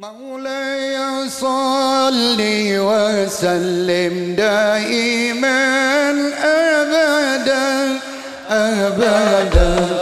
مولاي صل وسلم دائما ابدا ابدا.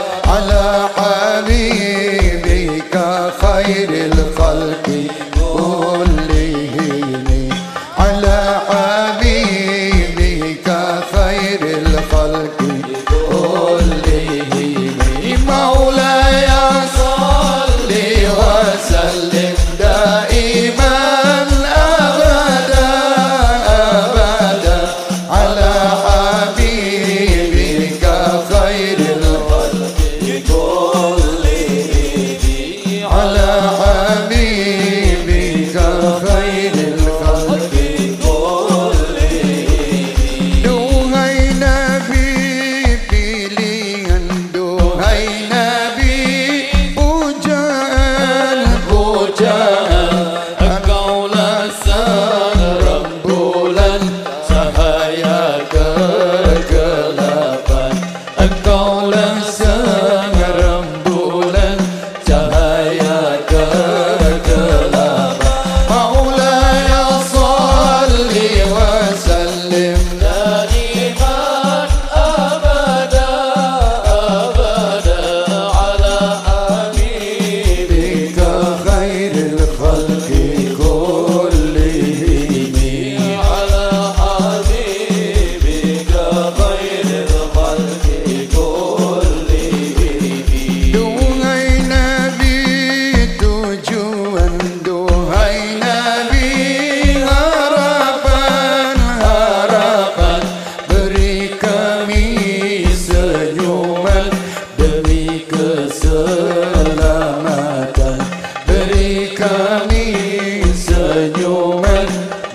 الكنيسة يوما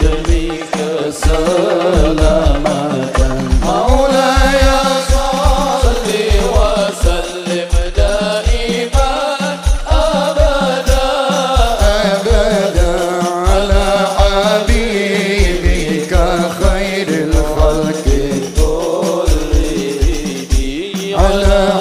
دمك سلامة مولاي صل وسلم دائما أبدا أبدا على حبيبك خير الخلق كلهم على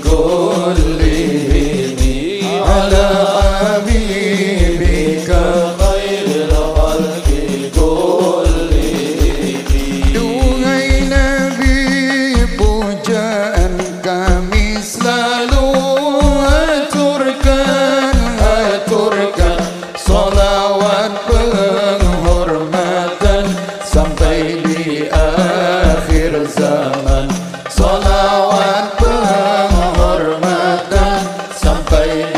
go. Bye.